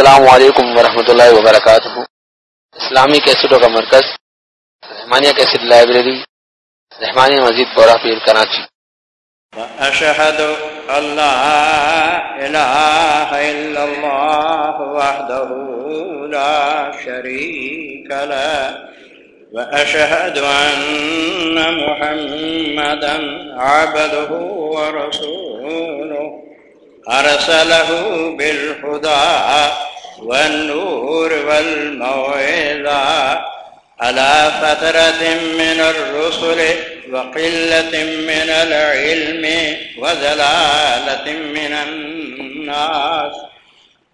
السلام علیکم ورحمۃ اللہ وبرکاتہ۔ اسلامی کیسٹوں کا مرکز، رحمانیہ کیسٹ لائبریری، رحمانیہ مسجد بورا پیر کراچی۔ وأشهد أن لا إله إلا الله وحده لا شريك له، وأشهد أن محمدا عبده ورسوله. أرسله بالهدى والنور والموعظة على فترة من الرسل وقلة من العلم وزلالة من الناس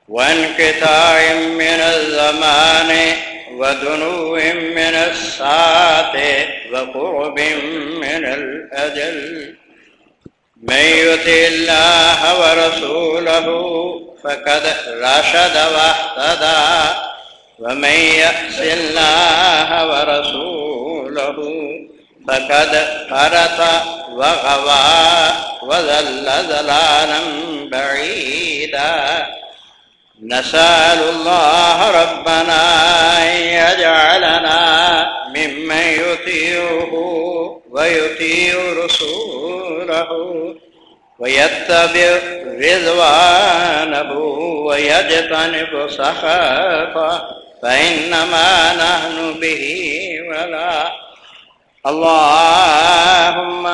وانقطاع من الزمان ودنو من الساعة وقرب من الأجل من يطع الله ورسوله فقد رشد واهتدى ومن يعص الله ورسوله فقد فرط وغوى وذل ذلالا بعيدا نسأل الله ربنا أن يجعلنا ممن يطيعه ويطيع رسوله ويتبع رضوانه ويجتنب سخطه فإنما نحن به ولا. اللهم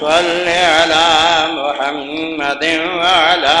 صل على محمد وعلى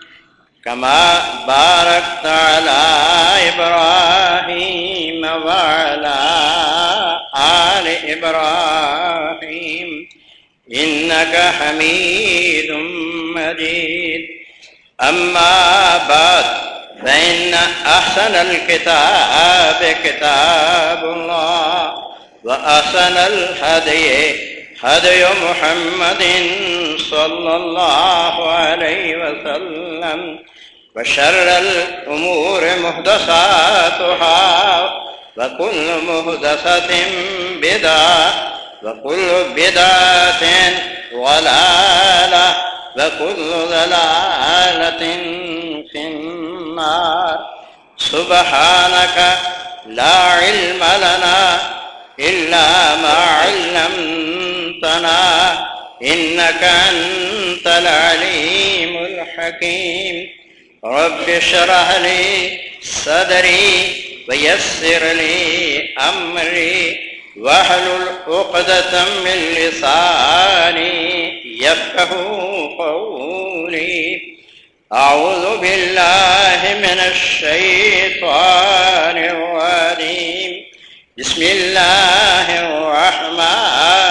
كما باركت على إبراهيم وعلى آل إبراهيم. إنك حميد مجيد. أما بعد، فإن أحسن الكتاب كتاب الله، وأحسن الهدي هدي محمد صلى الله عليه وسلم وشر الأمور مهدساتها وكل مهدسة بدعة وكل بدعة ضلالة وكل ضلالة في النار. سبحانك لا علم لنا إلا ما علمنا علمتنا إنك أنت العليم الحكيم. رب اشرح لي صدري ويسر لي أمري. واحلل عقدة من لساني يفقه قولي. أعوذ بالله من الشيطان الرجيم. بسم الله الرحمن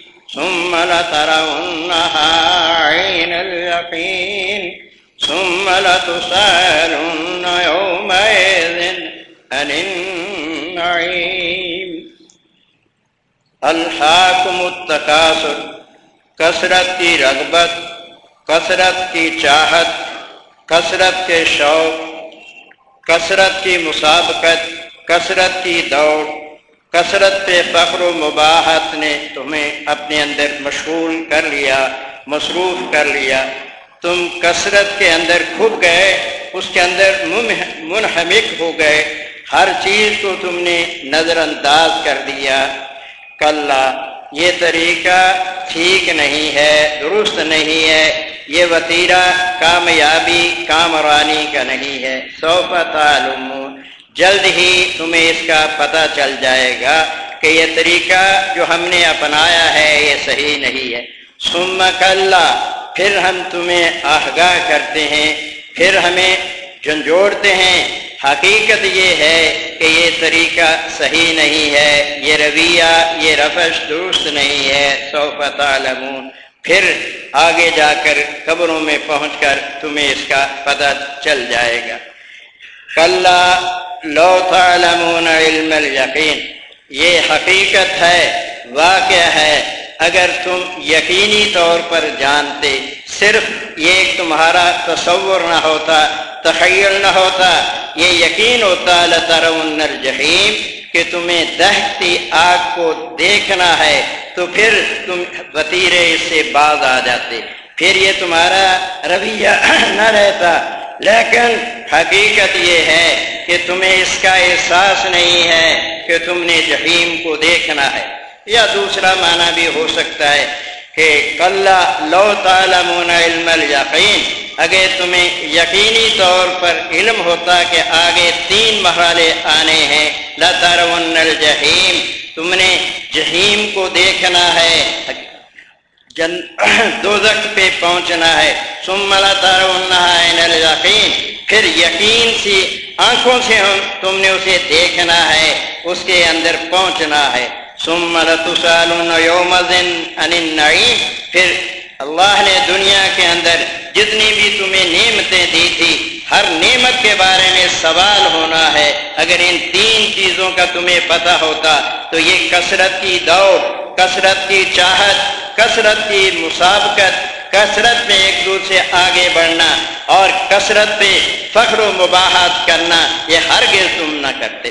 ثم لترونها عين اليقين، ثم لتسالن يومئذ عن النعيم. الحاکم التکاثر کثرت کی رغبت کثرت کی چاہت کثرت کے شوق کثرت کی مسابقت کثرت کی دوڑ کثرت پہ فخر و مباحت نے تمہیں اپنے اندر مشغول کر لیا، مصروف کر لیا۔ تم کثرت کے اندر کھب گئے، اس کے اندر منہمک ہو گئے۔ ہر چیز کو تم نے نظر انداز کر دیا۔ کل یہ طریقہ ٹھیک نہیں ہے، درست نہیں ہے۔ یہ وطیرہ کامیابی، کامرانی کا نہیں ہے۔ صوف تعلوم جلد ہی تمہیں اس کا پتہ چل جائے گا کہ یہ طریقہ جو ہم نے اپنایا ہے، یہ صحیح نہیں ہے۔ سم کلّا، پھر ہم تمہیں آگاہ کرتے ہیں، پھر ہمیں جھنجھوڑتے ہیں۔ حقیقت یہ ہے کہ یہ طریقہ صحیح نہیں ہے، یہ رویہ، یہ رفش درست نہیں ہے۔ سو تعلمون۔ پھر آگے جا کر قبروں میں پہنچ کر تمہیں اس کا پتہ چل جائے گا۔ کل لو تعلمون علم الیقین۔ یہ حقیقت ہے واقع ہے۔ اگر تم یقینی طور پر جانتے، صرف یہ تمہارا تصور نہ ہوتا، تخیل نہ ہوتا، یہ یقین ہوتا، لترون الجحیم کہ تمہیں دہتی آگ کو دیکھنا ہے، تو پھر تم وطیرے سے باز آ جاتے۔ پھر یہ تمہارا رویہ نہ رہتا۔ لیکن حقیقت یہ ہے کہ تمہیں اس کا احساس نہیں ہے کہ تم نے جہیم کو دیکھنا ہے یا دوسرا معنی بھی ہو سکتا ہے کہ کل لو تعلمون علم الیقین، اگر تمہیں یقینی طور پر علم ہوتا کہ آگے تین مرحلے آنے ہیں، لترون الجحیم تم نے جہیم کو دیکھنا ہے جن دوزخ پہ پہنچنا ہے۔ ثم لترون پھر یقین سی آنکھوں سے ہم تم نے اسے دیکھنا ہے، اس کے اندر پہنچنا ہے۔ ثم پھر اللہ نے دنیا کے اندر جتنی بھی تمہیں نعمتیں دی تھی ہر نعمت کے بارے میں سوال ہونا ہے۔ اگر ان تین چیزوں کا تمہیں پتہ ہوتا تو یہ کثرت کی دوڑ، کثرت کی چاہت، کثرت کی مسابقت، کثرت میں ایک دوسرے آگے بڑھنا اور کثرت پہ فخر و مباحت کرنا، یہ ہر تم نہ کرتے۔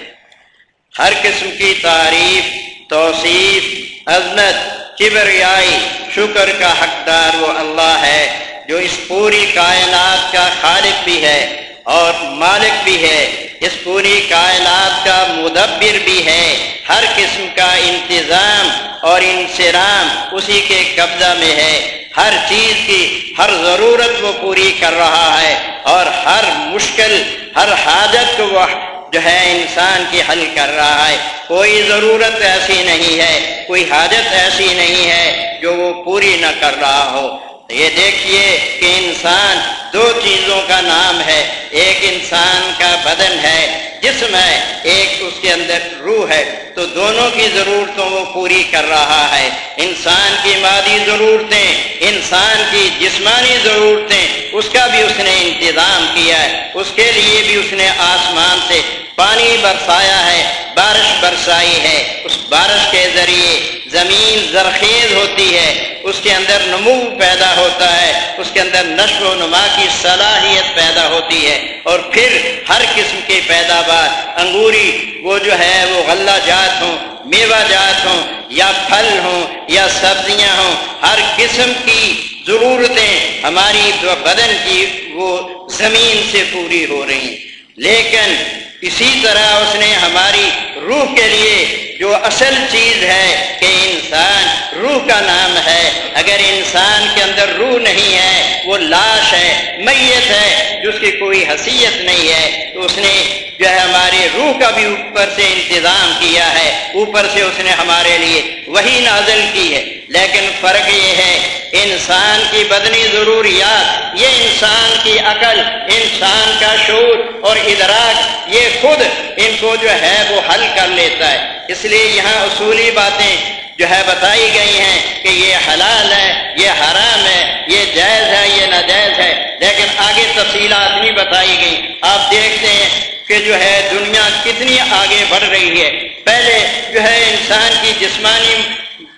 ہر قسم کی تعریف، توصیف، عظمت، کبریائی، شکر کا حقدار وہ اللہ ہے۔ جو اس پوری کائنات کا خالق بھی ہے اور مالک بھی ہے، اس پوری کائنات کا مدبر بھی ہے۔ ہر قسم کا انتظام اور انسرام اسی کے قبضہ میں ہے۔ ہر چیز کی ہر ضرورت وہ پوری کر رہا ہے اور ہر مشکل، ہر حاجت کو وہ جو ہے انسان کی حل کر رہا ہے۔ کوئی ضرورت ایسی نہیں ہے، کوئی حاجت ایسی نہیں ہے جو وہ پوری نہ کر رہا ہو۔ یہ دیکھیے کہ انسان دو چیزوں کا نام ہے۔ ایک انسان کا بدن ہے، جسم ہے، ایک اس کے اندر روح ہے۔ تو دونوں کی ضرورتوں وہ پوری کر رہا ہے۔ انسان کی مادی ضرورتیں، انسان کی جسمانی ضرورتیں، اس کا بھی اس نے انتظام کیا ہے۔ اس کے لیے بھی اس نے آسمان سے پانی برسایا ہے، بارش برسائی ہے۔ اس بارش کے ذریعے زمین زرخیز ہوتی ہے، اس کے اندر نمو پیدا ہوتا ہے، اس کے اندر نشو و نما کی صلاحیت پیدا ہوتی ہے۔ اور پھر ہر قسم کی پیداوار، انگوری، وہ جو ہے، وہ غلہ جات ہوں، میوہ جات ہوں، یا پھل ہوں، یا سبزیاں ہوں، ہر قسم کی ضرورتیں ہماری بدن کی وہ زمین سے پوری ہو رہی ہیں۔ لیکن اسی طرح اس نے ہماری روح کے لیے جو اصل چیز ہے کہ انسان روح کا نام ہے، اگر انسان کے اندر روح نہیں ہے، وہ لاش ہے، میت ہے، جس کی کوئی حیثیت نہیں ہے، تو اس نے جو ہے ہمارے روح کا بھی اوپر سے انتظام کیا ہے، اوپر سے اس نے ہمارے لیے وہی نازل کی ہے۔ لیکن فرق یہ ہے انسان کی بدنی ضروریات، یہ انسان کی عقل، انسان کا شور اور ادراک، یہ خود ان کو جو ہے وہ حل کر لیتا ہے۔ اس لیے یہاں اصولی باتیں جو ہے بتائی گئی ہیں کہ یہ حلال ہے، یہ حرام ہے، یہ جائز ہے، یہ ناجائز ہے۔ لیکن آگے تفصیلات نہیں بتائی گئی آپ دیکھتے ہیں کہ جو ہے دنیا کتنی آگے بڑھ رہی ہے۔ پہلے جو ہے انسان کی جسمانی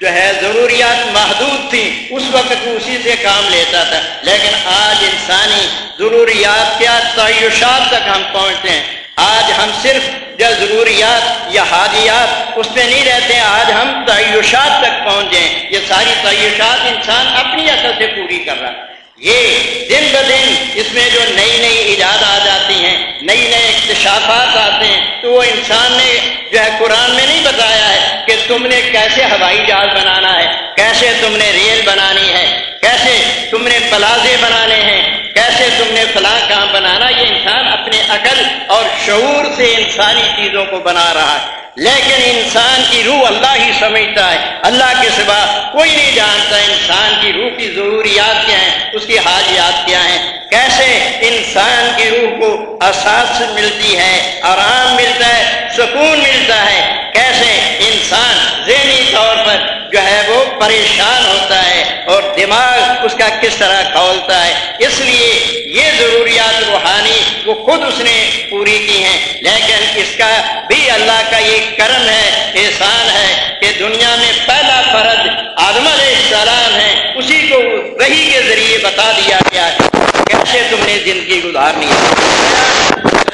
جو ہے ضروریات محدود تھی اس وقت وہ اسی سے کام لیتا تھا۔ لیکن آج انسانی ضروریات کیا تعیشات تک ہم پہنچتے ہیں۔ آج ہم صرف جو ضروریات یا حاجیات اس پہ نہیں رہتے، آج ہم تعیشات تک پہنچیں یہ ساری تعیشات انسان اپنی اثر سے پوری کر رہا ہے۔ یہ دن ب دن اس میں جو نئی نئی ایجاد آ جاتی ہیں، نئی نئے اکتشافات آتے ہیں، تو وہ انسان نے جو ہے قرآن میں نہیں بتایا ہے کہ تم نے کیسے ہوائی جہاز بنانا ہے، کیسے تم نے ریل بنانی ہے، کیسے تم نے پلازے بنانے ہیں، کیسے تم نے فلاں کام بنانا، یہ انسان اپنے عقل اور شعور سے انسانی چیزوں کو بنا رہا ہے۔ لیکن انسان کی روح اللہ ہی سمجھتا ہے، اللہ کے سوا کوئی نہیں جانتا انسان کی روح کی ضروریات کیا ہیں۔ اس کی حاجیات کیا ہیں کیسے انسان کی روح کو احساس ملتی ہے، آرام ملتا ہے، سکون ملتا ہے؟ کیسے انسان ذہنی طور پر جو ہے وہ پریشان ہوتا ہے؟ اور دماغ اس کا کس طرح کھولتا ہے؟ اس لیے یہ ضروریات روحانی وہ خود اس نے پوری کی ہیں۔ لیکن اس کا بھی اللہ کا یہ کرم ہے، احسان ہے کہ دنیا میں پہلا فرد آدم علیہ السلام ہے۔ اسی کو وہی کے ذریعے بتا دیا گیا ہے۔ کیسے تم نے زندگی گزارنی ہے۔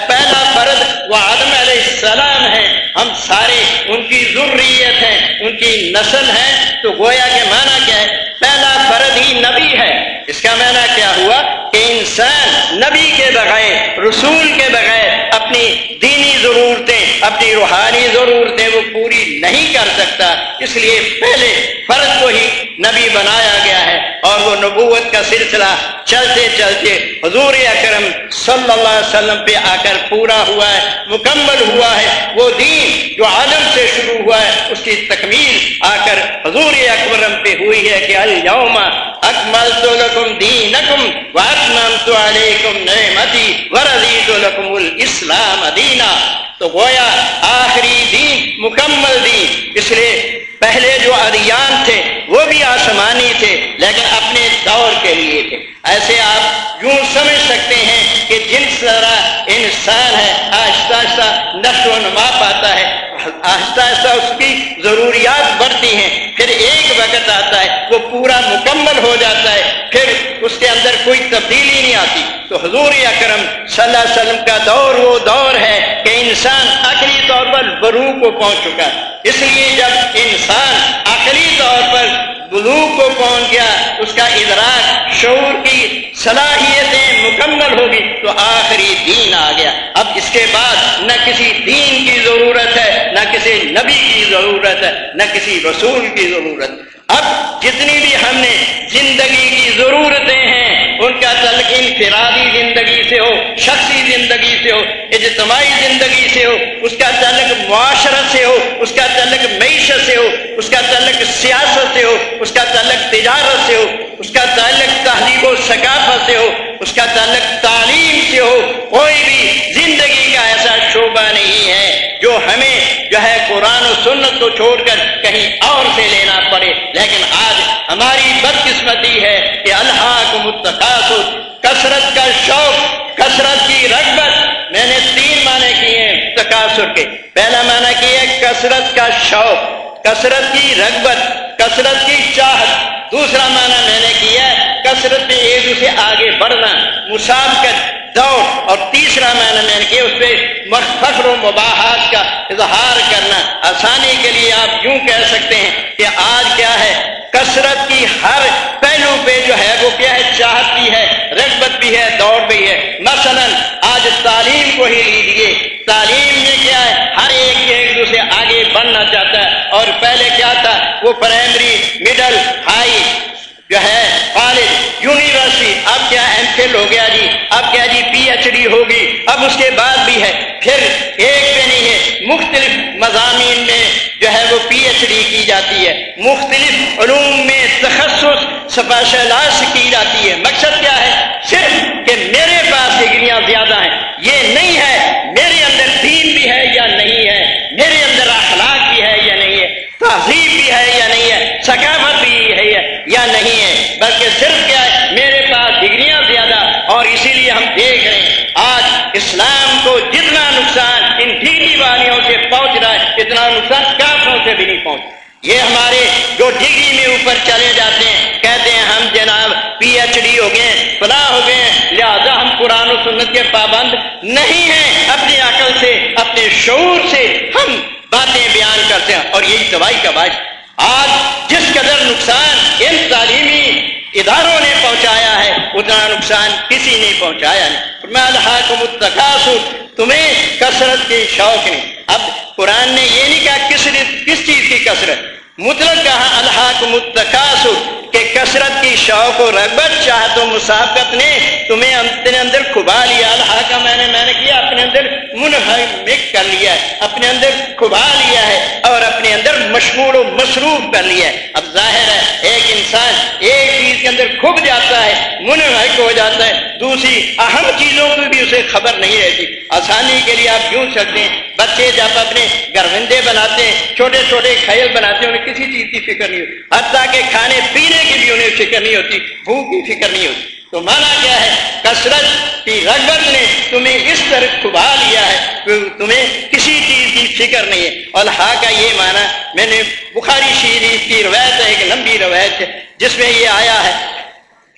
پہلا فرد وہ آدم علیہ السلام ہے۔ ہم سارے ان کی ضروریت ہے ان کی نسل ہے۔ تو گویا کے معنی کیا ہے؟ پہلا فرد ہی نبی ہے۔ اس کا معنی کیا ہوا؟ کہ انسان نبی کے بغیر، رسول کے بغیر اپنی دینی ضرورتیں اپنی روحانی ضرورتیں وہ پوری نہیں کر سکتا۔ اس لیے پہلے فرد کو ہی نبی بنایا گیا ہے اور وہ نبوت کا سلسلہ چلتے چلتے حضور اکرم صلی اللہ علیہ وسلم پہ آ کر پورا ہوا ہے، مکمل ہوا ہے۔ وہ دین جو عالم سے شروع ہوا ہے، اس کی تکمیل آ کر حضور اکبرم پہ ہوئی ہے کہ اليوم اکملت لکم دینکم واتممت علیکم نعمتی ورضیت لکم الاسلام دینا۔ تو گویا آخری دین مکمل دین۔ اس لیے پہلے جو ادیان تھے، وہ بھی آسمانی تھے، لیکن اپنے دور کے لیے تھے۔ ایسے آپ یوں سمجھ سکتے ہیں کہ جن طرح انسان ہے، آہستہ آہستہ نشو و نما پاتا ہے۔ آہستہ آہستہ اس کی ضروریات بڑھتی ہیں۔ پھر ایک وقت آتا ہے، وہ پورا مکمل ہو جاتا ہے۔ پھر اس کے اندر کوئی تبدیلی نہیں آتی۔ تو حضور اکرم صلی اللہ علیہ وسلم کا دور وہ دور ہے کہ انسان عقلی طور پر برو کو پہنچ چکا۔ ہے اس لیے جب انسان عقلی طور پر بلوغ کو پہنچ گیا، اس کا ادراک، شعور کی صلاحیتیں مکمل ہوگی تو آخری دین آ گیا۔ اب اس کے بعد نہ کسی دین کی ضرورت ہے نہ کسی نبی کی ضرورت ہے، نہ کسی رسول کی ضرورت۔ اب جتنی بھی ہم نے زندگی کی ضرورتیں ہیں، ان کا تعلق انفرادی زندگی سے ہو، شخصی زندگی سے ہو، اجتماعی زندگی سے ہو، اس کا تعلق معاشرت سے ہو، اس کا تعلق معیشت سے ہو، اس کا تعلق سیاست سے ہو، اس کا تعلق تجارت سے ہو، اس کا تعلق تہذیب و ثقافت سے ہو، اس کا تعلق تعلیم سے ہو۔ کوئی بھی زندگی کا ایسا شعبہ نہیں ہے۔ جو ہمیں جو ہے قرآن و سنت کو چھوڑ کر کہیں اور سے لینا پڑے، لیکن آج ہماری بدقسمتی ہے کہ اللہ کو متقاصر کثرت کا شوق، کثرت کی رغبت۔ میں نے تین معنی کیے ہیں تقاصر کے۔ پہلا معنی کی ہے کثرت کا شوق، کثرت کی رغبت، کثرت کی چاہت۔ دوسرا معنی میں نے کیا کثرت میں ایک دوسرے آگے بڑھنا، مسابقت۔ دوڑ اور تیسرا معنی میں نے کیا اس پہ فخر و مباحات کا اظہار کرنا آسانی کے لیے آپ یوں کہہ سکتے ہیں کہ آج کیا ہے؟ کثرت کی ہر پہلو پہ جو ہے وہ کیا ہے؟ چاہت بھی ہے، رغبت بھی ہے، دوڑ بھی ہے۔ مثلا آج تعلیم کو ہی لیجیے تعلیم میں کیا ہے؟ ہر ایک ایک دوسرے آگے بڑھنا چاہتا ہے۔ اور پہلے کیا تھا؟ وہ پرائمری مڈل ہائی جو ہے کالج یونیورسٹی۔ اب کیا ایم فل ہو گیا جی؟ اب کیا جی پی ایچ ڈی ہوگی؟ اب اس کے بعد بھی ہے۔ پھر ایک پہ نہیں ہے۔ مختلف مضامین میں جو ہے وہ پی ایچ ڈی کی جاتی ہے۔ مختلف علوم میں تخصص سپیشلائز کی جاتی ہے۔ مقصد کیا ہے؟ صرف کہ میرے پاس ڈگریاں زیادہ ہیں۔ یہ نہیں ہے میرے اندر دین بھی ہے یا نہیں ہے۔ میرے اندر اخلاق بھی ہے یا نہیں ہے۔ تہذیب بھی ہے یا نہیں ہے۔ ثقافت یا نہیں ہے، بلکہ صرف کیا ہے، میرے پاس ڈگریاں زیادہ اور اسی لیے ہم دیکھ رہے ہیں۔ آج اسلام کو جتنا نقصان ان ڈگری والیوں سے پہنچ رہا ہے، اتنا نقصان کافروں سے بھی نہیں پہنچ یہ ہمارے جو ڈگری میں اوپر چلے جاتے ہیں، کہتے ہیں ہم جناب پی ایچ ڈی ہو گئے، فلاں ہو گئے لہذا ہم قرآن و سنت کے پابند نہیں ہیں۔ اپنی عقل سے، اپنے شعور سے ہم باتیں بیان کرتے ہیں اور یہی دوائی کا باعث آج جس قدر نقصان ان تعلیمی اداروں نے پہنچایا ہے، اتنا نقصان کسی نے پہنچایا نہیں۔ میں الحاق تمہیں کثرت کے شوق نے اب قرآن نے یہ نہیں کہا کس کس چیز کی کثرت۔ مطلب کہا الحاق متقاصر کہ کثرت کی شوق و رغبت چاہت و مسابقت نے تمہیں اپنے اندر کھبا لیا۔ اللہ کا میں نے میں نے کیا، اپنے اندر منہمک کر لیا ہے، اپنے اندر کھبا لیا ہے اور اپنے اندر مشغول و مصروف کر لیا ہے۔ اب ظاہر ہے، ایک انسان ایک چیز کے اندر کھب جاتا ہے منہمک ہو جاتا ہے۔ دوسری، اہم چیزوں کی بھی اسے خبر نہیں رہتی۔ آسانی کے لیے آپ کیوں سکتے ہیں بچے جب اپنے گروندے بناتے ہیں، چھوٹے چھوٹے کھیل بناتے ہیں، انہیں کسی چیز کی فکر نہیں ہوتی۔ حتیٰ کہ کھانے پینے کی بھی انہیں فکر نہیں ہوتی، بھوک کی فکر نہیں ہوتی۔ تو مانا کیا ہے؟ کثرت کی رغبت نے تمہیں اس طرح کھبا لیا ہے کہ تمہیں کسی چیز کی فکر نہیں ہے۔ اللہ کا یہ مانا، میں نے بخاری شریف کی روایت ہے، ایک لمبی روایت ہے، جس میں یہ آیا ہے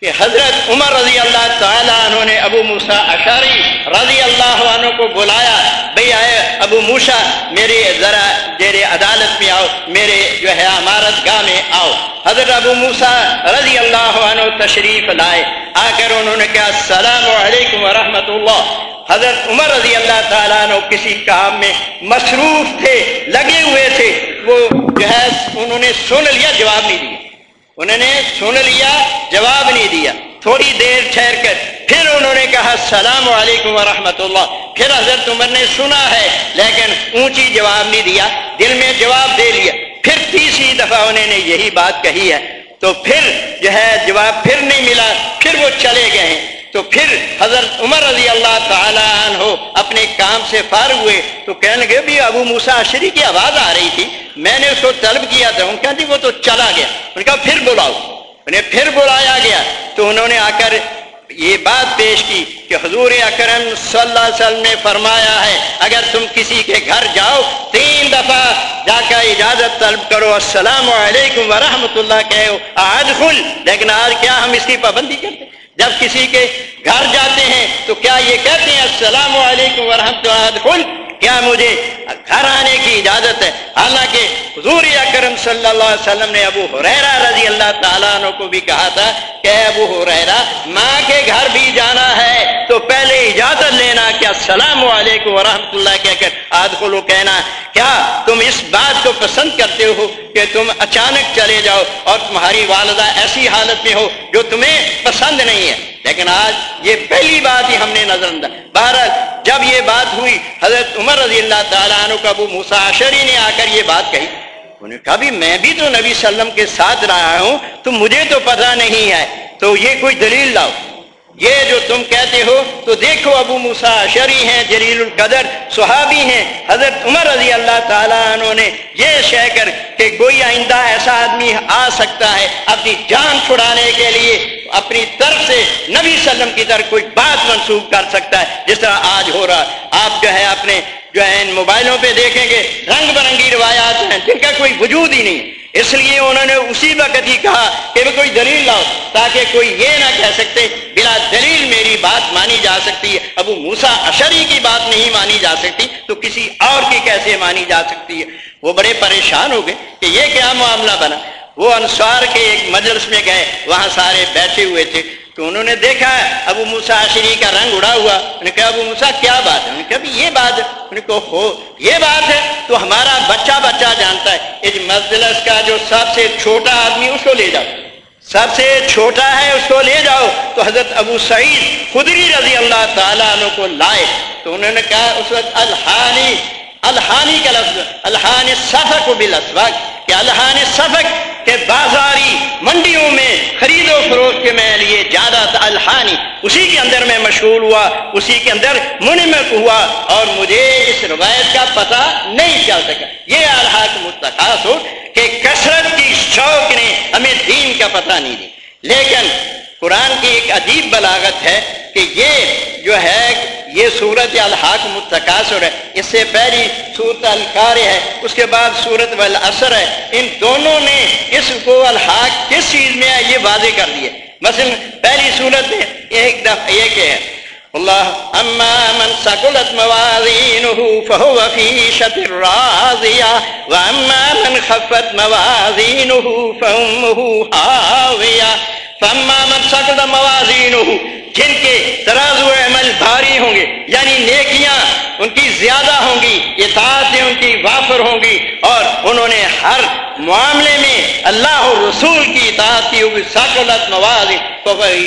کہ حضرت عمر رضی اللہ تعالیٰ عنہ نے ابو موسا اشاری رضی اللہ عنہ کو بلایا، بھئی آئے ابو موسا میرے ذرا میرے عدالت میں آؤ، میرے جو ہے عمارت گاہ میں آؤ۔ حضرت ابو موسا رضی اللہ عنہ تشریف لائے۔ آ کر انہوں نے کہا، السلام علیکم ورحمۃ اللہ۔ حضرت عمر رضی اللہ تعالیٰ عنہ کسی کام میں مصروف تھے، لگے ہوئے تھے، وہ جو ہے انہوں نے سن لیا، جواب نہیں دیا انہوں نے سن لیا، جواب نہیں دیا۔ تھوڑی دیر ٹھہر کر پھر انہوں نے کہا، السلام علیکم ورحمۃ اللہ پھر حضرت عمر نے سنا ہے، لیکن اونچی جواب نہیں دیا۔ دل میں جواب دے لیا۔ پھر تیسری دفعہ انہوں نے یہی بات کہی ہے۔ تو پھر جو ہے، جواب پھر نہیں ملا۔ پھر وہ چلے گئے ہیں۔ تو پھر حضرت عمر رضی اللہ تعالیٰ عنہ اپنے کام سے فارغ ہوئے تو کہنے لگے، بھی ابو موسا اشری کی آواز آ رہی تھی، میں نے اس کو طلب کیا تھا۔ کہا جی وہ تو چلا گیا۔ ان کا پھر بلاؤ۔ انہیں پھر بلایا گیا۔ تو انہوں نے آ کر یہ بات پیش کی کہ حضور اکرم صلی اللہ علیہ وسلم نے فرمایا ہے، اگر تم کسی کے گھر جاؤ، تین دفعہ جا کر اجازت طلب کرو۔ السلام علیکم ورحمۃ اللہ، کہو آج خل لیکن آج کیا ہم اس کی پابندی کرتے جب کسی کے گھر جاتے ہیں تو کیا یہ کہتے ہیں، السلام علیکم ورحمۃ اللہ کیا مجھے گھر آنے کی اجازت ہے؟ حالانکہ حضور اکرم صلی اللہ علیہ وسلم نے ابو حریرا رضی اللہ تعالیٰ عنہ کو بھی کہا تھا کہ ابو حریرا ماں کے گھر بھی جانا ہے، تو پہلے اجازت لینا کیا السلام علیکم ورحمۃ اللہ کہہ کر آدخلو کہنا، کیا تم اس بات کو پسند کرتے ہو کہ تم اچانک چلے جاؤ اور تمہاری والدہ ایسی حالت میں ہو جو تمہیں پسند نہیں ہے؟ لیکن آج یہ پہلی بات ہی ہم نے نظر انداز بہرحال جب یہ بات ہوئی، حضرت عمر رضی اللہ تعالیٰ عنہ کا ابو مساشری نے آ کر یہ بات کہی۔ انہوں نے کہا بھی میں بھی تو نبی صلی اللہ علیہ وسلم کے ساتھ رہا ہوں، تو مجھے تو پتہ نہیں ہے۔ تو یہ کوئی دلیل لاؤ۔ یہ جو تم کہتے ہو، تو دیکھو ابو موسا شری ہیں، جلیل القدر صحابی ہیں۔ حضرت عمر رضی اللہ تعالیٰ عنہ نے یہ شہ کر کہ کوئی آئندہ ایسا آدمی آ سکتا ہے اپنی جان چھڑانے کے لیے، اپنی طرف سے نبی وسلم کی طرف کوئی بات منسوخ کر سکتا ہے۔ جس طرح آج ہو رہا آپ جو ہے اپنے جو ہے ان موبائلوں پہ دیکھیں گے، رنگ برنگی روایات ہیں، جن کا کوئی وجود ہی نہیں اس لیے انہوں نے اسی وقت ہی کہا کہ وہ کوئی دلیل لاؤ، تاکہ کوئی یہ نہ کہہ سکتے، بلا دلیل میری بات مانی جا سکتی ہے۔ ابو موسا اشری کی بات نہیں مانی جا سکتی، تو کسی اور کی کیسے مانی جا سکتی ہے؟ وہ بڑے پریشان ہو گئے کہ یہ کیا معاملہ بنا۔ وہ انصار کے ایک مجلس میں گئے، وہاں سارے بیٹھے ہوئے تھے۔ تو انہوں نے دیکھا، ابو موسا عشری کا رنگ اڑا ہوا۔ انہوں نے کہا، ابو موسا کیا بات ہے؟ انہوں نے کہا یہ بات ہے۔ انہوں نے کہا، ہو، یہ بات ہے۔ تو ہمارا بچہ بچہ جانتا ہے۔ اس مجلس کا جو سب سے چھوٹا آدمی، اس کو لے جاؤ۔ سب سے چھوٹا ہے، اس کو لے جاؤ۔ تو حضرت ابو سعید خدری رضی اللہ تعالیٰ عنہ کو لائے۔ تو انہوں نے کہا، اس وقت الحانی الحانی کا لفظ، الحانی سفق و بالاسواق کہ الحان سفق کے بازاری منڈیوں میں، خرید و فروخت کے میں لیے زیادہ الحانی، اسی کے اندر میں مشہور ہوا، اسی کے اندر منمک ہوا، اور مجھے اس روایت کا پتہ نہیں چل سکا۔ یہ الحاق مستخاص ہو کہ کثرت کی شوق نے ہمیں دین کا پتہ نہیں دی۔ لیکن قرآن کی ایک عجیب بلاغت ہے کہ یہ جو ہے یہ صورت الحاق متقاصر ہے۔ اس سے پہلی صورت الکار ہے، اس کے بعد صورت والاثر ہے۔ ان دونوں نے اس کو الحاق کس چیز میں ہے یہ واضح کر دیا مثلا پہلی صورت میں ایک دفعہ یہ کہ ہے، اللہ اما من ثقلت موازینه فهو في شط راضیہ واما من خفت موازینه فامه هاویہ من سکت موازین جن کے ترازو عمل بھاری ہوں گے یعنی نیکیاں ان کی زیادہ ہوں گی، اطاعتیں ان کی وافر ہوں گی، اور انہوں نے ہر معاملے میں اللہ اور رسول کی اطاعت کی ہوگی سکلت موازی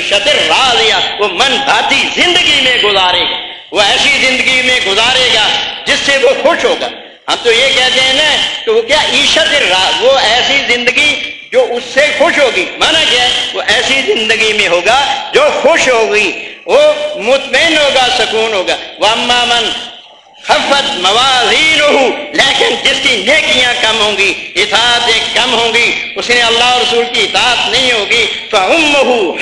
شطر راضیا وہ من بھاتی زندگی میں گزارے گا۔ وہ ایسی زندگی میں گزارے گا جس سے وہ خوش ہوگا۔ ہم تو یہ کہتے ہیں نا کہ وہ کیا عیشت وہ ایسی زندگی جو اس سے خوش ہوگی۔ مانا کیا وہ ایسی زندگی میں ہوگا جو خوش ہوگی۔ وہ مطمئن ہوگا، سکون ہوگا۔ وہ من خفت موازین ہو لیکن جس کی نیکیاں کم ہوں گی اطاعت کم ہوں گی، اس نے اللہ رسول کی اطاعت نہیں ہوگی تو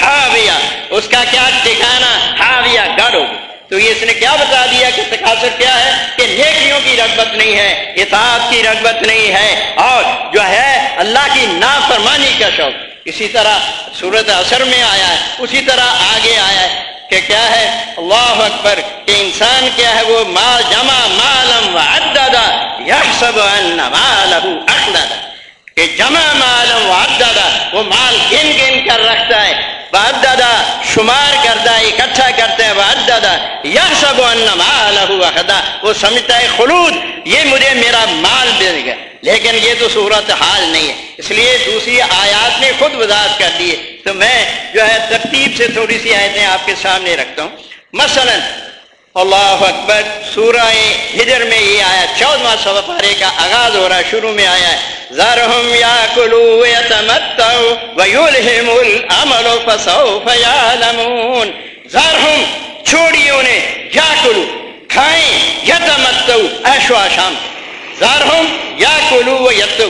ہاویہ اس کا کیا ٹھکانا ہاویہ گڑ ہوگی۔ تو یہ اس نے کیا بتا دیا کہ تقاصر کیا ہے کہ نیکیوں کی رغبت نہیں ہے، اطاعت کی رغبت نہیں ہے اور جو ہے اللہ کی نافرمانی کا شوق۔ اسی طرح صورت اثر میں آیا ہے، اسی طرح آگے آیا ہے کہ کیا ہے؟ اللہ اکبر، کہ انسان کیا ہے؟ وہ مال جمع مالم و عددا یحسب ان مالہ اخلدا کہ جمع مالم و عددا وہ مال گن گن کر رکھتا ہے۔ بہت دادا، شمار کرتا ہے، اکٹھا کرتے ہیں بہت دادا یا سب اخدا وہ سمجھتا ہے، خلود، یہ مجھے میرا مال دے گا۔ لیکن یہ تو صورت حال نہیں ہے۔ اس لیے دوسری آیات نے خود وضاحت کر دی ہے۔ تو میں جو ہے، ترتیب سے تھوڑی سی آیتیں آپ کے سامنے رکھتا ہوں۔ مثلا، اللہ اکبر، سورہ ہجر میں یہ آیا، چودواں سو پارے کا آغاز ہو رہا، شروع میں آیا ہے۔ ذرہم ذرهم ياكلوا ويتمتعوا ويلهم الامل فسوف يعلمون ذرهم چھوڑیے انہیں یاکلوا کھائیں، یتمتعوا عیش و آشام ذرهم ياكلوا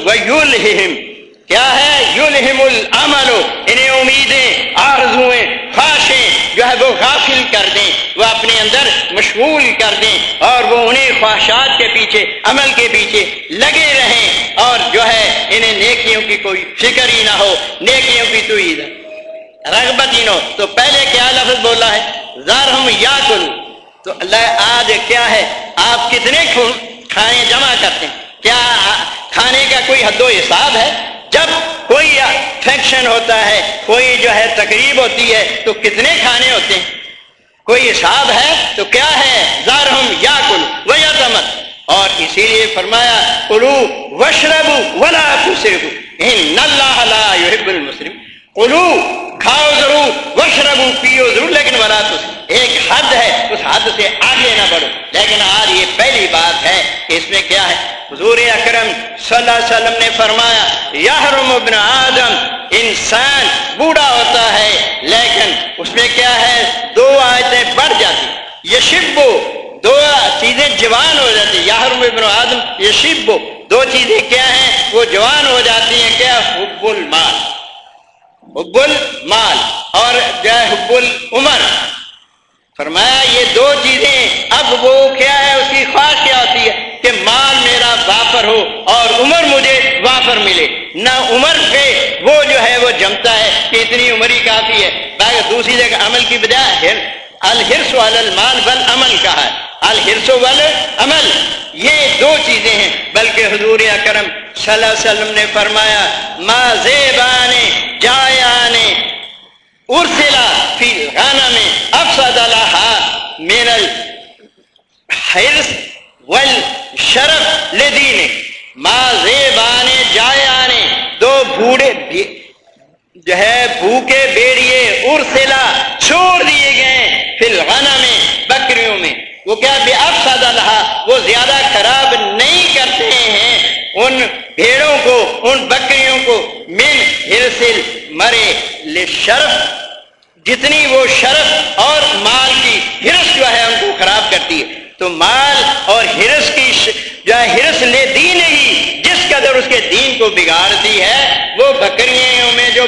ويلهم کیا ہے؟ یلہم العمل انہیں امیدیں آرزویں خواہشیں جو ہے وہ غافل کر دیں، وہ اپنے اندر مشغول کر دیں اور وہ انہیں خواہشات کے پیچھے، عمل کے پیچھے لگے رہیں اور جو ہے انہیں نیکیوں کی کوئی فکر ہی نہ ہو، نیکیوں کی تو عید رغبت ہی نہ ہو۔ تو پہلے کیا لفظ بولا ہے؟ زار ہم یا کروں تو اللہ، آج کیا ہے؟ آپ کتنے کھانے جمع کرتے ہیں؟ کیا کھانے کا کوئی حد و حساب ہے؟ جب کوئی فنکشن ہوتا ہے، کوئی جو ہے تقریب ہوتی ہے، تو کتنے کھانے ہوتے ہیں؟ کوئی حساب ہے تو کیا ہے؟ زارہم یا کل وہ یا دمت اور اسی لیے فرمایا کلو وشربو ولا صرف اللہ يحب المسلم کلو کھاؤ ضرور وشربو پیو ضرور لیکن ولا تو ایک حد ہے اس حد سے آگے نہ بڑھو لیکن آج یہ پہلی بات ہے کہ اس میں کیا ہے حضور اکرم صلی اللہ علیہ وسلم نے فرمایا یحرم ابن آدم انسان بوڑھا ہوتا ہے لیکن اس میں کیا ہے دو آیتیں بڑھ جاتی یشبو دو چیزیں جوان ہو جاتی یحرم ابن آدم یشبو دو چیزیں کیا ہیں وہ جوان ہو جاتی ہیں کیا حب المال حب المال اور جو ہے حب العمر۔ فرمایا، یہ دو چیزیں، اب وہ کیا ہے؟ اس کی خواہش کیا ہوتی ہے؟ کہ مال میرا وافر ہو اور عمر مجھے وافر ملے۔ نہ عمر پہ وہ جو ہے، وہ جمتا ہے، کہ اتنی عمر ہی کافی ہے۔ باقی دوسری جگہ عمل کی بجائے الحرس المال بل عمل کہا ہے۔ الحرس عمل۔ یہ دو چیزیں ہیں۔ بلکہ حضور اکرم صلی اللہ علیہ وسلم نے فرمایا، ما زیبانے جایانے ارسلا فی غانا میں افسد اللہ میرا حرس والشرف لدین۔ ما زیبان جائے دو بھوڑے جو ہے، بھوکے بیڑیے ارسلا، چھوڑ دیے فی میں بکریوں میں۔ وہ کیا بے افسد اللہ وہ زیادہ خراب نہیں کرتے ہیں۔ ان بھیڑوں کو، ان بکریوں کو من ہرسل مرے۔ شرف، جتنی وہ شرف اور مال کی ہرس جو ہے، ان کو خراب کرتی ہے۔ تو مال اور ہرس کی جو ہے، ہرس لے دین ہی، جس قدر اس کے دین کو بگاڑتی ہے، وہ بکریوں میں جو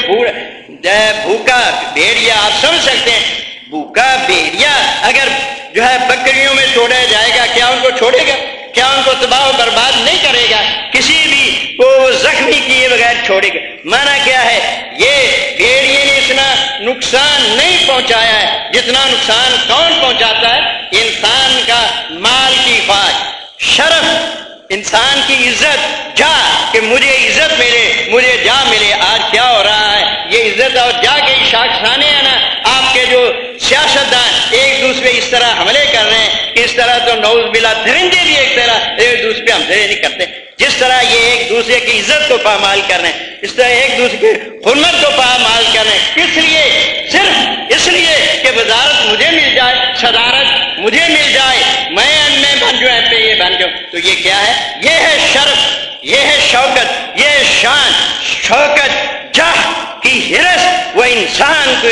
بھوکا بھیڑیا آپ سمجھ سکتے ہیں۔ بھوکا، بھیڑیا۔ اگر جو ہے بکریوں میں چھوڑا جائے گا، کیا ان کو چھوڑے گا؟ کیا ان کو تباہ و برباد نہیں کرے گا؟ کسی بھی کو زخمی کیے بغیر چھوڑے گا۔ مانا کیا ہے؟ یہ بھیڑیے نے اتنا نقصان نہیں پہنچایا ہے، جتنا نقصان کون پہنچاتا ہے؟ انسان کا مال کی خواہش۔ شرف، انسان کی عزت۔ جا کہ مجھے عزت ملے، مجھے جا ملے، آج کیا ہو رہا ہے؟ یہ عزت اور جا کے پاکستانی ہے نا آپ کے جو سیاستدان ایک دوسرے اس طرح حملے کر رہے ہیں کہ اس طرح تو نوز بلا درندے بھی ایک طرح ایک دوسرے پہ ہم حملے نہیں کرتے۔ جس طرح یہ ایک دوسرے کی عزت کو پامال کر رہے ہیں، اس طرح ایک دوسرے کی حرمت کو پامال کر رہے ہیں۔ اس لیے صرف اس لیے کہ وزارت مجھے مل جائے، صدارت مجھے مل جائے، میں ایم میں بن جو ایم پہ یہ بن جاؤں تو یہ کیا ہے؟ یہ ہے شرف، یہ ہے شوکت، یہ ہے شان۔ شوکت جہ کی ہرس، وہ انسان کو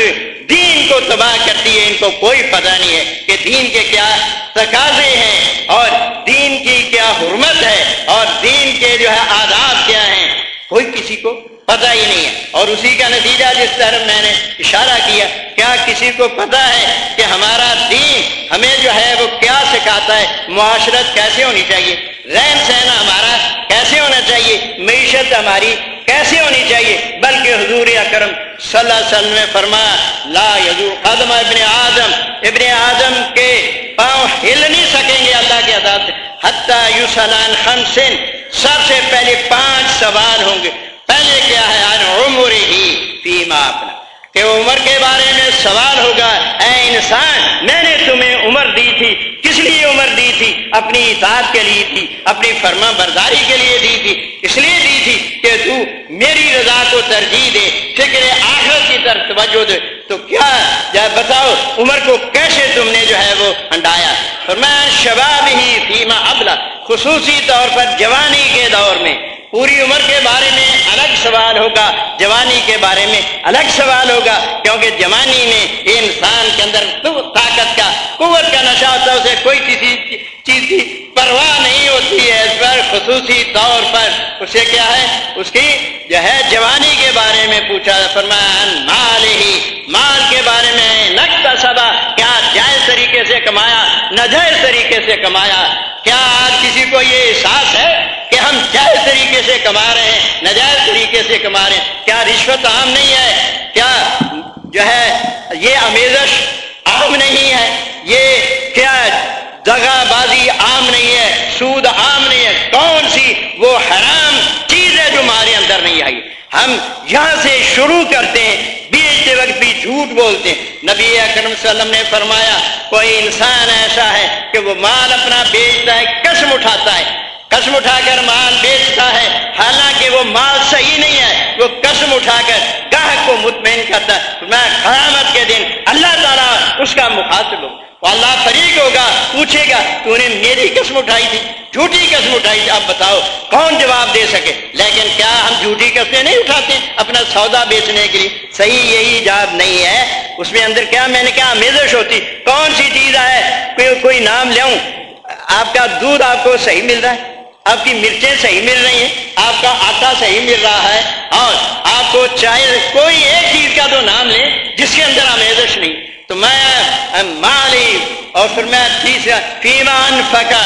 دین کو تباہ کرتی ہے، ان کو کوئی پتہ نہیں ہے کہ دین کے کیا تقاضے ہیں اور دین کی کیا حرمت ہے اور دین کے جو ہے آداب کیا ہیں۔ کوئی کسی کو پتہ ہی نہیں ہے۔ اور اسی کا نتیجہ جس طرح میں نے اشارہ کیا کیا کسی کو پتہ ہے کہ ہمارا دین ہمیں جو ہے وہ کیا سکھاتا ہے؟ معاشرت کیسے ہونی چاہیے؟ رہن سہن ہمارا کیسے ہونا چاہیے؟ معیشت ہماری کیسے ہونی چاہیے؟ بلکہ حضور اکرم صلی اللہ علیہ وسلم نے فرمایا، لا یزور قدم ابن آدم ابن آدم کے پاؤں ہل نہیں سکیں گے اللہ کے عذاب سے۔ حتیٰ یوسلان خمسن، سب سے پہلے پانچ سوال ہوں گے۔ پہلے کیا ہے؟ آج عمر ہی فیما اپنا کہ عمر کے بارے میں سوال ہوگا، اے انسان، میں نے تمہیں عمر دی تھی، کس لیے عمر دی تھی؟ اپنی اطاعت کے لیے تھی اپنی فرما برداری کے لیے دی تھی اس لیے دی تھی؟ کہ تو میری رضا کو ترجیح دے، فکر آخرت کی طرف توجہ دے۔ تو کیا؟ یا بتاؤ، عمر کو کیسے تم نے جو ہے وہ ہنڈایا فرمایا شباب ہی فیما ابلا خصوصی طور پر جوانی کے دور میں۔ پوری عمر کے بارے میں الگ سوال ہوگا، جوانی کے بارے میں الگ سوال ہوگا، کیونکہ جوانی میں انسان کے اندر طاقت کا، قوت کا نشہ ہوتا ہے اسے کوئی کسی چیز کی پرواہ نہیں ہوتی ہے۔ اس پر خصوصی طور پر اسے کیا ہے؟ اس کی جو ہے جوانی کے بارے میں پوچھا۔ فرمایا مال ہی مال کے بارے میں نقطہ سبا، کیا جائز طریقے سے کمایا نجائز طریقے سے کمایا؟ کیا آج کسی کو یہ احساس ہے کہ ہم جائز طریقے سے کما رہے ہیں نجائز طریقے سے کما رہے ہیں؟ کیا رشوت عام نہیں ہے؟ کیا جو ہے یہ امیزش عام نہیں ہے۔ یہ کیا دگا بازی عام نہیں ہے، سود عام نہیں ہے۔ کون سی وہ حرام چیز ہے جو ہمارے اندر نہیں آئی؟ ہم یہاں سے شروع کرتے ہیں، بیچتے وقت بھی جھوٹ بولتے ہیں۔ نبی اکرم صلی اللہ علیہ وسلم نے فرمایا، کوئی انسان ایسا ہے کہ وہ مال اپنا بیچتا ہے، قسم اٹھاتا ہے۔ قسم اٹھا کر مال بیچتا ہے، حالانکہ وہ مال صحیح نہیں ہے، وہ قسم اٹھا کر گاہک کو مطمئن کرتا ہے۔ میں قیامت کے دن اللہ تعالیٰ اس کا مخاطب ہوں اللہ فریق ہوگا، پوچھے گا، تو نے میری قسم اٹھائی تھی، جھوٹی قسم اٹھائی تھی، اب بتاؤ، کون جواب دے سکے؟ لیکن کیا ہم جھوٹی قسمیں نہیں اٹھاتے اپنا سودا بیچنے کے لیے؟ صحیح یہی جواب نہیں ہے۔ اس میں اندر کیا میں نے کیا میزش ہوتی؟ کون سی چیز ہے کوئی کوئی نام لوں آپ کا دودھ آپ کو صحیح مل رہا ہے؟ آپ کی مرچیں صحیح مل رہی ہیں، آپ کا آٹا صحیح مل رہا ہے، اور آپ کو چاہے کوئی ایک چیز کا تو نام لیں جس کے اندر آمیزش نہیں۔ تو میں مالی اور پھر میں تیسرا فیمان فکا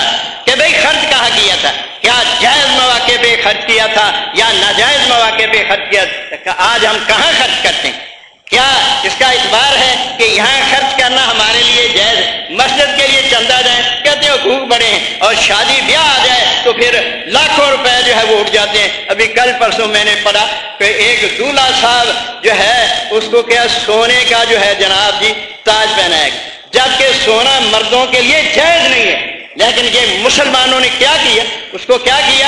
کہ بھائی خرچ کہاں کیا تھا؟ کیا جائز مواقع پہ خرچ کیا تھا یا ناجائز مواقع پہ خرچ کیا تھا؟ آج ہم کہاں خرچ کرتے ہیں؟ کیا اس کا اعتبار ہے کہ یہاں خرچ کرنا ہمارے لیے جائز مسجد کے لیے چندہ جائے کہتے ہیں حقوق بڑے ہیں، اور شادی بیاہ آ جائے تو پھر لاکھوں روپے جو ہے وہ اٹھ جاتے ہیں۔ ابھی کل پرسوں میں نے پڑھا کہ ایک دولہا صاحب جو ہے، اس کو کیا سونے کا جو ہے جناب جی تاج پہنائے گا جبکہ سونا مردوں کے لیے جائز نہیں ہے۔ لیکن یہ مسلمانوں نے کیا کیا؟ اس کو کیا کیا؟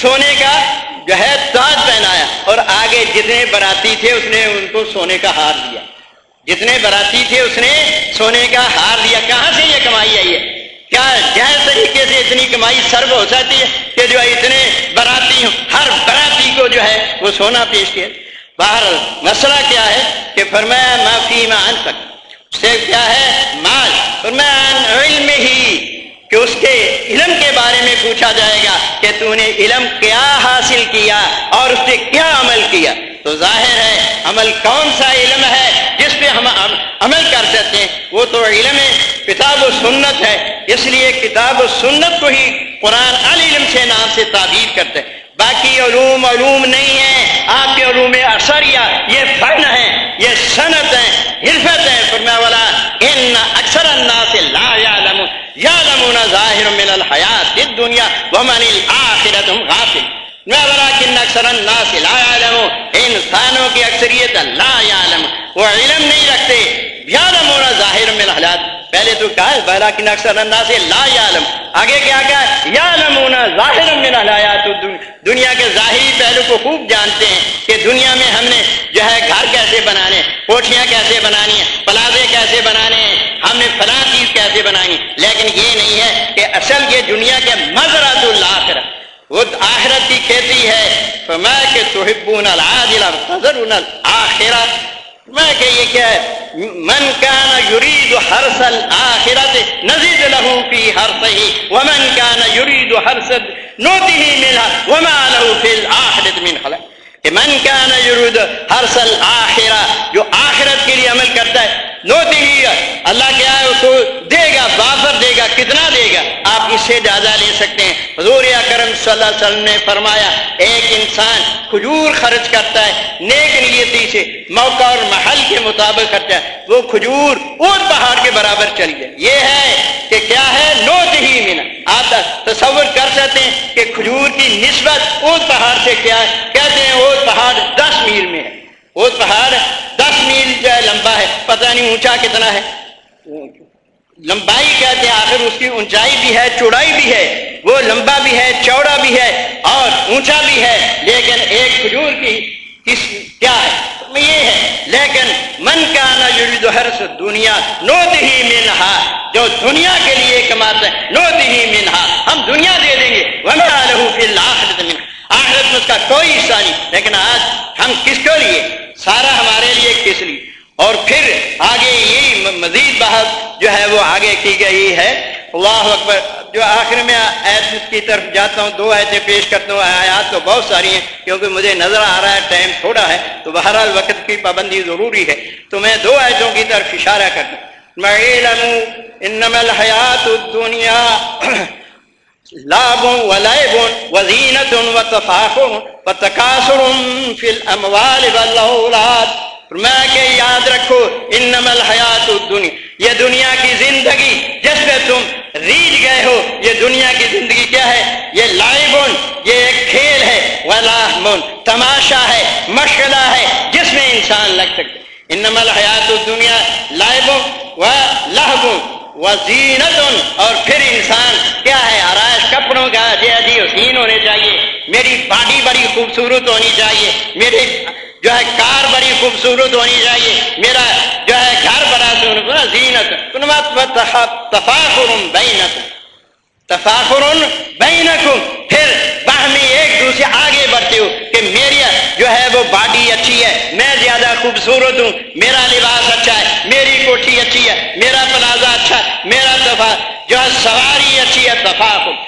سونے کا جو ہے تاج پہنایا اور آگے جتنے براتی تھے اس نے ان کو سونے کا ہار دیا۔ جتنے براتی تھے اس نے سونے کا ہار دیا۔ کہاں سے یہ کمائی آئی ہے؟ کیا جائز طریقے سے اتنی کمائی سرو ہو سکتی ہے کہ جو ہے اتنے براتی ہوں؟ ہر براتی کو جو ہے وہ سونا پیش کیا۔ باہر مسئلہ کیا ہے کہ فرمایا، معافی میں آن تک سے کیا ہے؟ مال۔ فرمایا علم ہی کہ اس کے علم کے بارے میں پوچھا جائے گا کہ تو نے علم کیا حاصل کیا اور اس نے کیا عمل کیا۔ تو ظاہر ہے، عمل کون سا علم ہے جس پہ ہم عمل کر سکتے ہیں؟ وہ تو علم کتاب و سنت ہے۔ اس لیے کتاب و سنت کو ہی قرآن العلم سے نام سے تعبیر کرتے ہیں۔ باقی علوم علوم نہیں ہے۔ آپ کے علوم اثر یا یہ فن ہے، یہ صنعت ہے، حرفت ہے۔ فرما والا، ان اکثر الناس لا يعلم يعلمون ظاهر من الحیات الدنیا ومن الاخرت هم غافل ولكن اکثر الناس لا يعلم انسانوں کی اکثریت لا يعلم وہ علم نہیں رکھتے یعلمون ظاہر من حالات پہلے تو کہا ہے بہلا کی اکثر انداز لا یعلم۔ آگے کیا کہا ہے؟ یعلمون ظاہر من حالات دنیا کے ظاہری پہلو کو خوب جانتے ہیں کہ دنیا میں ہم نے جو ہے گھر کیسے بنانے، کوٹھیاں کیسے بنانی ہیں، پلازے کیسے بنانے ہیں، ہم نے فلاں چیز کیسے بنانی۔ لیکن یہ نہیں ہے کہ اصل یہ دنیا کے مزرات اللہ وہ آخرت کی کھیتی ہے۔ تو میں کہ تحبون العاجل تذرون الاخرہ میں کہ یہ کیا ہے؟ من كان يريد حرث الاخرت نزید له في حرثه، ومن كان يريد حرث نوته منها، وما له في الاخرت من خلق کہ من كان يريد حرث الاخرہ جو آخرت کے لیے عمل کرتا ہے نوتی ہی اللہ کیا ہے اس کو دے گا بافر دے گا، کتنا دے گا؟ آپ اس سے زیادہ لے سکتے ہیں۔ حضور اکرم صلی اللہ علیہ وسلم نے فرمایا، ایک انسان کھجور خرچ کرتا ہے، نیک نیتی سے موقع اور محل کے مطابق کرتا ہے۔ وہ کھجور اور پہاڑ کے برابر چل گیا یہ ہے کہ کیا ہے؟ نوت ہی مینا آپ تصور کر سکتے ہیں کہ کھجور کی نسبت اس پہاڑ سے کیا ہے؟ کہتے ہیں وہ پہاڑ دس میل میں ہے۔ وہ پہاڑ دس میل جو ہے لمبا ہے، پتہ نہیں اونچا کتنا ہے۔ لمبائی کہتے ہیں آخر اس کی اونچائی بھی ہے، چوڑائی بھی ہے۔ وہ لمبا بھی ہے، چوڑا بھی ہے اور اونچا بھی ہے۔ لیکن ایک کھجور کی کس کیا ہے؟ یہ ہے، لیکن من کا نا ہرس دنیا نو ہی منہا۔ جو دنیا کے لیے کماتا ہے نو ہی منہا۔ ہم دنیا دے دیں گے۔ وما لہو فی الآخرت آخرت میں اس کا کوئی حصہ نہیں۔ لیکن آج ہم کس کو لیے؟ سارا ہمارے لیے کس لیے؟ اور پھر آگے یہی مزید بحث جو ہے وہ آگے کی گئی ہے۔ اللہ اکبر۔ جو آخر میں ایت کی طرف جاتا ہوں، دو ایتیں پیش کرتا ہوں۔ آیات تو بہت ساری ہیں، کیونکہ مجھے نظر آ رہا ہے، ٹائم تھوڑا ہے۔ تو بہرحال وقت کی پابندی ضروری ہے۔ تو میں دو ایتوں کی طرف اشارہ کرتا ہوں۔ انما الحیات الدنیا لاب ولعب وزینت وتفاخر وتکاثر فی الاموال والاولاد فرمایا کہ یاد رکھو، انما الحیات الدنیا، یہ دنیا کی زندگی جس پہ تم ریج گئے ہو، یہ دنیا کی زندگی کیا ہے؟ یہ لائبون یہ ایک کھیل ہے ولاحمن تماشا ہے، مشغلہ ہے، جس میں انسان لگ سکتے انما الحیات الدنیا لائبون و لہبون وزینت اور پھر انسان، کیا ہے؟ آرائش کپڑوں کا جی جی حسین ہونے چاہیے۔ میری باڈی بڑی خوبصورت ہونی چاہیے۔ میری جو ہے کار بڑی خوبصورت ہونی چاہیے۔ میرا جو ہے گھر بڑا زینت تفاخر بینت تفاخر بینکم۔ پھر باہمی ایک دوسرے آگے بڑھتے ہو کہ میری جو ہے وہ باڈی اچھی ہے، میں زیادہ خوبصورت ہوں، میرا لباس اچھا ہے، میری کوٹھی اچھی ہے، میرا پلازا اچھا ہے، میرا دفاع جو ہے سواری اچھی ہے، تفاخر۔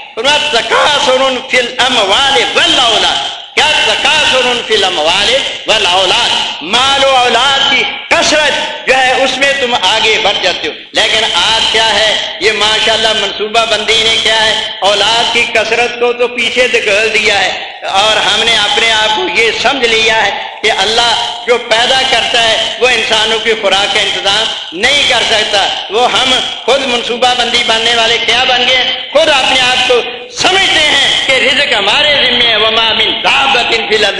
فی الاموال والاولاد کیا تقاصر فی الاموال والاولاد مال و اولاد کی کثرت جو ہے اس میں تم آگے بڑھ جاتے ہو. لیکن آج کیا ہے؟ یہ ماشاءاللہ منصوبہ بندی نے کیا ہے؟ اولاد کی کثرت کو تو پیچھے دکھل دیا ہے. اور ہم نے اپنے آپ کو یہ سمجھ لیا ہے کہ اللہ جو پیدا کرتا ہے، وہ انسانوں کی خوراک کا انتظام نہیں کر سکتا. وہ ہم خود منصوبہ بندی بننے والے کیا بن گئے؟ خود اپنے آپ کو سمجھتے ہیں کہ رزق ہمارے ذمے ہے وہ مامن دعوت اللہ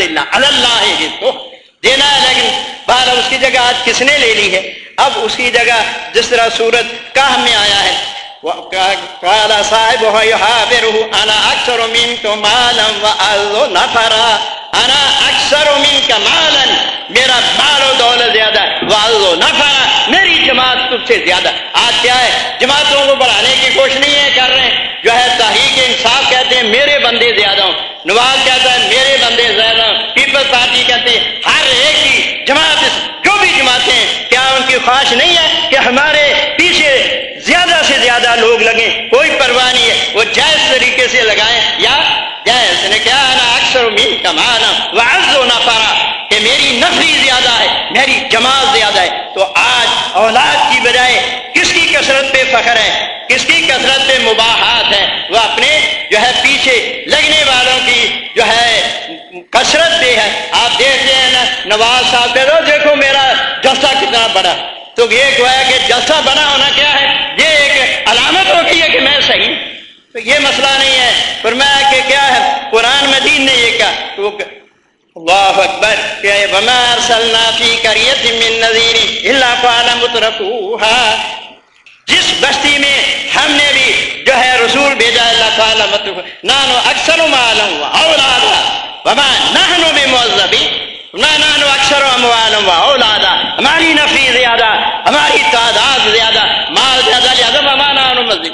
دینا ہے لیکن بارہ اس کی جگہ آج کس نے لے لی ہے؟ اب اس کی جگہ جس طرح سورت کہاں میں آیا ہے قال صاحبه يحابره انا اكثر منك مالا واعز نفرا انا اکثر منك مالا، میرا مال و دولت زیادہ ہے نفرا، میری جماعت تجھ سے زیادہ۔ آج کیا ہے؟ جماعتوں کو بڑھانے کی کوشش نہیں ہے، کر رہے ہیں۔ جو ہے تحریک انصاف کہتے ہیں، میرے بندے زیادہ ہوں۔ نواز کہتا ہے، میرے بندے زیادہ ہوں۔ پیپلز پارٹی کہتے ہیں، ہر ایک کی جماعت، جو بھی جماعتیں کیا ان کی خواہش نہیں ہے کہ ہمارے پیچھے زیادہ سے زیادہ لوگ لگیں، کوئی پرواہ نہیں ہے۔ وہ جائز طریقے سے لگائیں۔ یا جائز یعنی نے کیا نا اکثر مین کمانا وعز و نفرا، کہ میری نفری زیادہ ہے، میری جماعت زیادہ ہے۔ تو آج اولاد کی بجائے کس کی کثرت پہ فخر ہے؟ کس کی کثرت پہ مباحات ہے وہ اپنے جو ہے پیچھے لگنے والوں کی جو ہے کثرت پہ ہے۔ ہیں نا نواز صاحب دیکھو میرا جلسہ کتنا بڑا۔ تو یہ گویا کہ جلسہ بنا ہونا کیا ہے؟ یہ ایک علامت ہوتی ہے کہ میں صحیح تو یہ مسئلہ نہیں ہے۔ فرمایا کہ کیا ہے؟ قرآن مدین نے یہ کہا۔ اللہ اکبر، کہ وما ارسلنا فی قریت من نذیر الا قال مترفوها جس بستی میں ہم نے بھی جو ہے رسول بھیجا، اللہ تعالی مترف نانو اکثر معلوم و اولادا۔ وما نحن بمعذبین۔ نانو اکثر اموالم و اولادا ہماری نفی زیادہ، ہماری تعداد زیادہ، مال زیادہ، لہذا وما نانو مزید.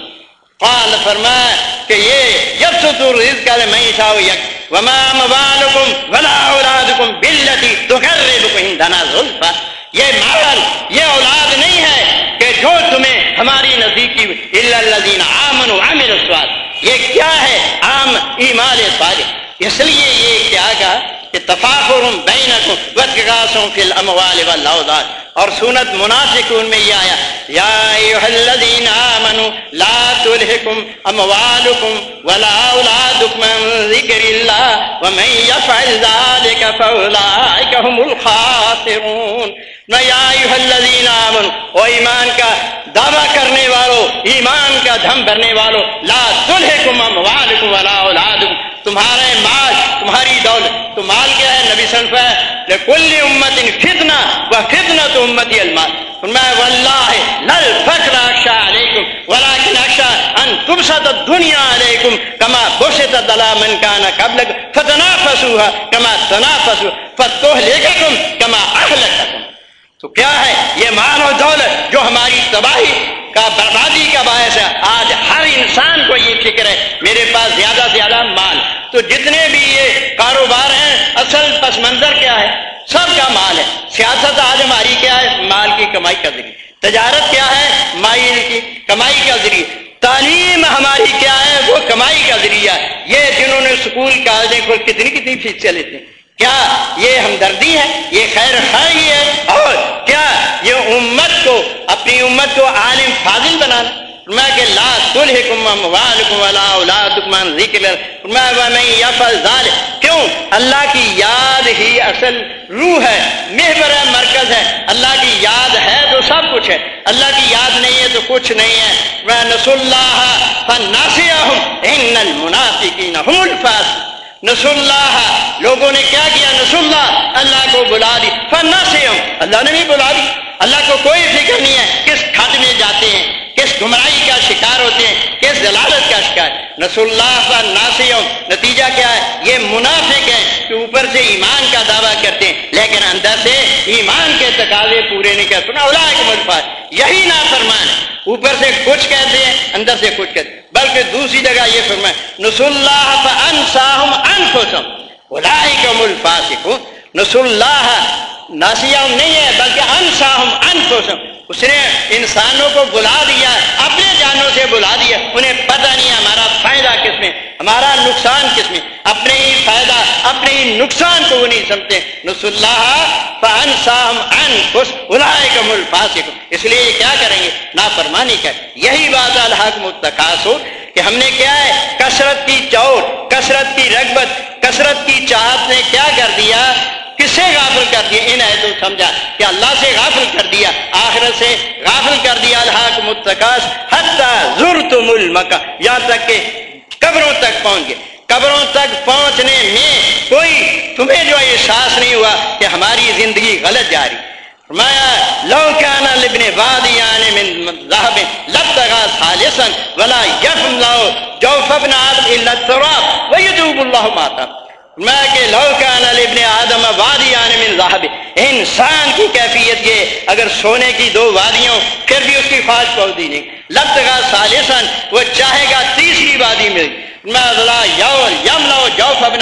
قال فرمایا کہ یہ جب یبسط الرزق لمن يشاء یک وما موالكم ولا اولادكم بالتي تقربكم عندنا زلفا. یہ مال، یہ اولاد نہیں ہے کہ جو تمہیں ہماری نزدیکی الا الذين امنوا وعملوا الصالحات. یہ کیا ہے؟ عام ایمان صالح. اس لیے یہ کیا کہا؟ کہ تفاخر بینکم وتقاسم فی الاموال والاولاد اور سنت منافقون میں یہ آیا، یا ایھا الذین آمنوا لا تلحکم اموالکم ولا اولادکم من ذکر اللہ ومن یفعل ذالک فاولئک هم الخاسرون. یا الذین آمنوا، او ایمان کا دعویٰ کرنے والوں ایمان کا دھم بھرنے والوں لا تلحکم اموالکم ولا اولادکم، تمہارے مال، تمہاری دولت، تو مال کیا ہے؟ نبی صلی اللہ علیہ وسلم کل امت فتنہ و فتنہ تو امتی المال۔ فرمایا، واللہ لل فخر اخشا علیکم ولكن اخشا ان تبسط الدنيا علیکم، کما بسط دلا من کان قبلک، فتنافسوها، کما تنافسوا فتهلككم کما اهلككم تو کیا ہے؟ یہ مال و دولت جو ہماری تباہی کا بربادی کا باعث ہے۔ آج ہر انسان کو یہ فکر ہے، میرے پاس زیادہ سے زیادہ مال۔ تو جتنے بھی یہ کاروبار ہیں، اصل پس منظر کیا ہے؟ سب کا مال ہے۔ سیاست آج ہماری کیا ہے؟ مال کی کمائی کا ذریعہ تجارت کیا ہے؟ مائل کی کمائی کا ذریعہ تعلیم ہماری کیا ہے؟ وہ کمائی کا ذریعہ ہے۔ یہ جنہوں نے اسکول کالجیں کھول کتنی کتنی فیس لیتے ہیں۔ کیا یہ ہمدردی ہے؟ یہ خیر خائی ہے؟ اور کیا یہ امت کو، اپنی امت کو عالم فاضل بنانا فرمایا کہ لا تلحکم اموالکم ولا اولادکم عن ذکر فرمایا ومن یفعل ذلک کیوں؟ اللہ کی یاد ہی اصل روح ہے، محور ہے، مرکز ہے۔ اللہ کی یاد ہے تو سب کچھ ہے۔ اللہ کی یاد نہیں ہے تو کچھ نہیں ہے۔ وہ نس اللہ فناسیہم ان المنافقین هم الفاسقون۔ نس اللہ لوگوں نے کیا کیا؟ نس اللہ اللہ کو بلا دی. فناسیہم اللہ نے بھی بلا دی. اللہ کو کوئی فکر نہیں ہے کس کھڈ میں جاتے ہیں. کس گمراہی کا شکار ہوتے ہیں، کس دلالت کا شکار نس اللہ کا ناسیوں نتیجہ کیا ہے؟ یہ منافق ہے کہ اوپر سے ایمان کا دعویٰ کرتے ہیں، لیکن اندر سے ایمان کے تقاضے پورے نہیں کرتے اولا کے ملفاظ یہی نا فرمان ہے اوپر سے کچھ کہتے ہیں، اندر سے کچھ کہتے ہیں۔ بلکہ دوسری جگہ یہ فرمائے نس اللہ انساہم انفسم اولئک الفاسقون نس اللہ ناسیہ نہیں ہے بلکہ انساہم انفسم اس نے انسانوں کو بلا دیا، اپنے جانوں سے بلا دیا۔ انہیں پتہ نہیں ہمارا فائدہ کس میں، ہمارا نقصان کس میں۔ اپنے ہی فائدہ، اپنے ہی نقصان کو وہ نہیں سمجھتے۔ نس اللہ اس لیے یہ کیا کریں گے؟ نافرمانی کر۔ یہی بات الحق متقاص کہ ہم نے کیا ہے؟ کثرت کی چوٹ، کثرت کی رغبت، کثرت کی چاہت نے کیا کر دیا؟ کسے غافل کر دیا؟ ان ہے تو سمجھا کہ اللہ سے غافل کر دیا، آخرت سے غافل کر دیا۔ اللہ متقاص حتی زرتم المکہ۔ یہاں تک کہ قبروں تک پہنچ گئے۔ قبروں تک پہنچنے میں کوئی تمہیں جو احساس نہیں ہوا کہ ہماری زندگی غلط جا رہی۔ فرمایا، لو کان لابن وادیان یعنی من ذهب لبتغى خالصا ولا يفهم له جوف ابن آدم الا التراب ويذوب الله ما تاب میں کہ لوکان ابن آدم وادی من ذهب انسان کی کیفیت یہ، اگر سونے کی دو وادیوں، پھر بھی اس کی خواہش پہنچتی نہیں۔ لبتغى سالسن وہ چاہے گا تیسری وادی میں میں ذلا یول یم لو جوف ابن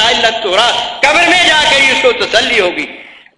قبر میں جا کر اس کو تسلی ہوگی۔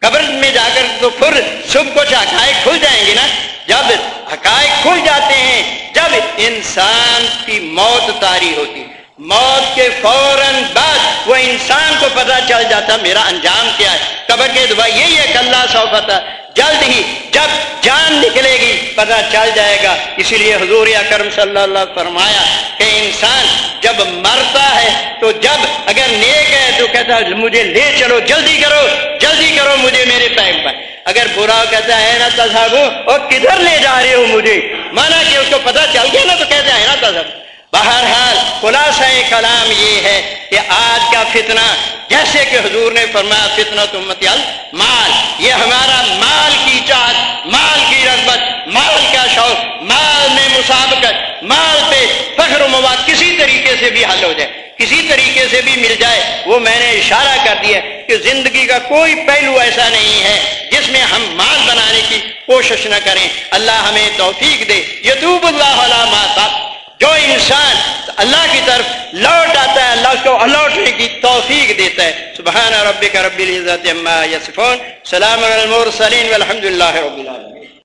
قبر میں جا کر تو پھر صبح کو حقائق کھل جائیں گے نا۔ جب حقائق کھل جاتے ہیں، جب انسان کی موت تاری ہوتی۔ موت کے فوراً بعد وہ انسان کو پتہ چل جاتا میرا انجام کیا ہے۔ قبر کے دعا یہی ہے کہ اللہ سو پتہ جلد ہی جب جان نکلے گی پتہ چل جائے گا۔ اسی لیے حضور اکرم صلی اللہ علیہ فرمایا کہ انسان جب مرتا ہے تو جب اگر نیک ہے تو کہتا ہے، مجھے لے چلو، جلدی کرو جلدی کرو، مجھے میرے ٹائم پر اگر برا کہتا ہے نا تصاحب اور کدھر لے جا رہے ہو مجھے؟ مانا کہ اس کو پتہ چل گیا نا تو کہتے ہیں نا تصاحب بہرحال خلاصہ کلام یہ ہے کہ آج کا فتنہ، جیسے کہ حضور نے فرمایا فتنہ تمت مال یہ ہمارا مال کی چاہت، مال کی رغبت، مال کا شوق، مال میں مسابقت، مال پہ فخر و مواد کسی طریقے سے بھی حل ہو جائے، کسی طریقے سے بھی مل جائے، وہ میں نے اشارہ کر دیا کہ زندگی کا کوئی پہلو ایسا نہیں ہے جس میں ہم مال بنانے کی کوشش نہ کریں۔ اللہ ہمیں توفیق دے۔ یتوب اللہ علامہ جو انسان اللہ کی طرف لوٹ آتا ہے، اللہ کو لوٹنے کی توفیق دیتا ہے۔ سبحان رب العزت رب العزت سلام المرسلین والحمد للہ رب العالمین۔